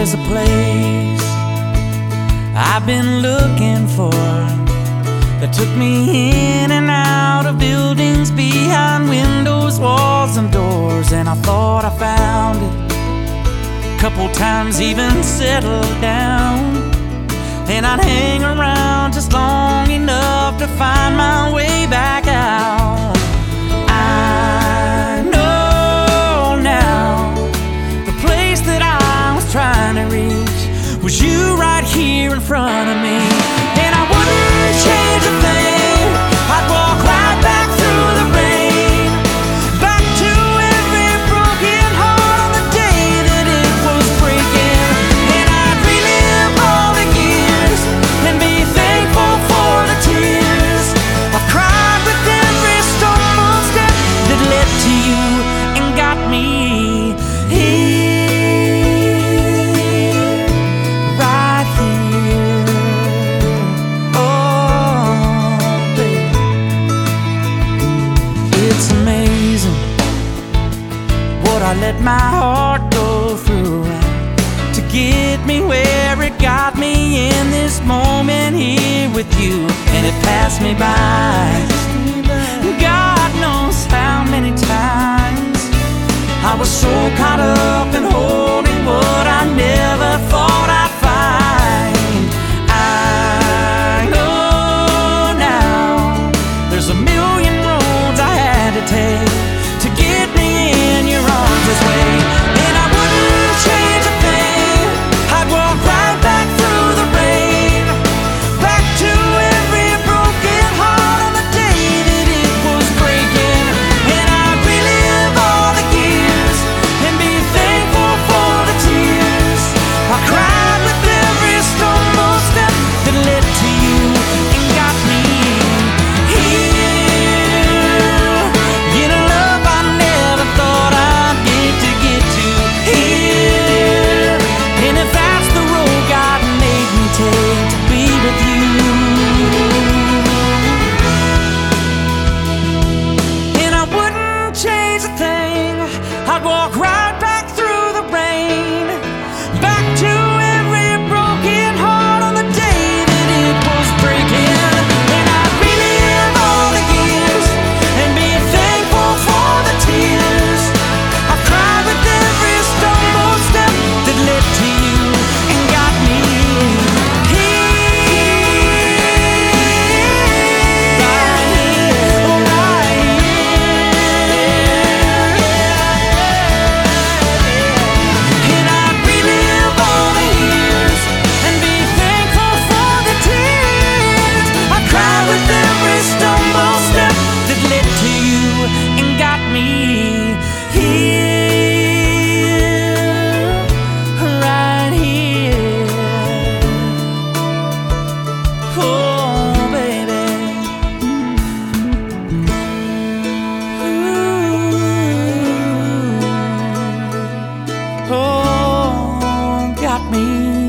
there's a place I've been looking for that took me in and out of buildings behind windows, walls, and doors. And I thought I found it. Couple times, even settled down. And I'd hang around just long enough to find my way back here in front of me. I let my heart go through to get me where it got me in this moment here with you, and it passed me by. God knows how many times I was so caught up. me.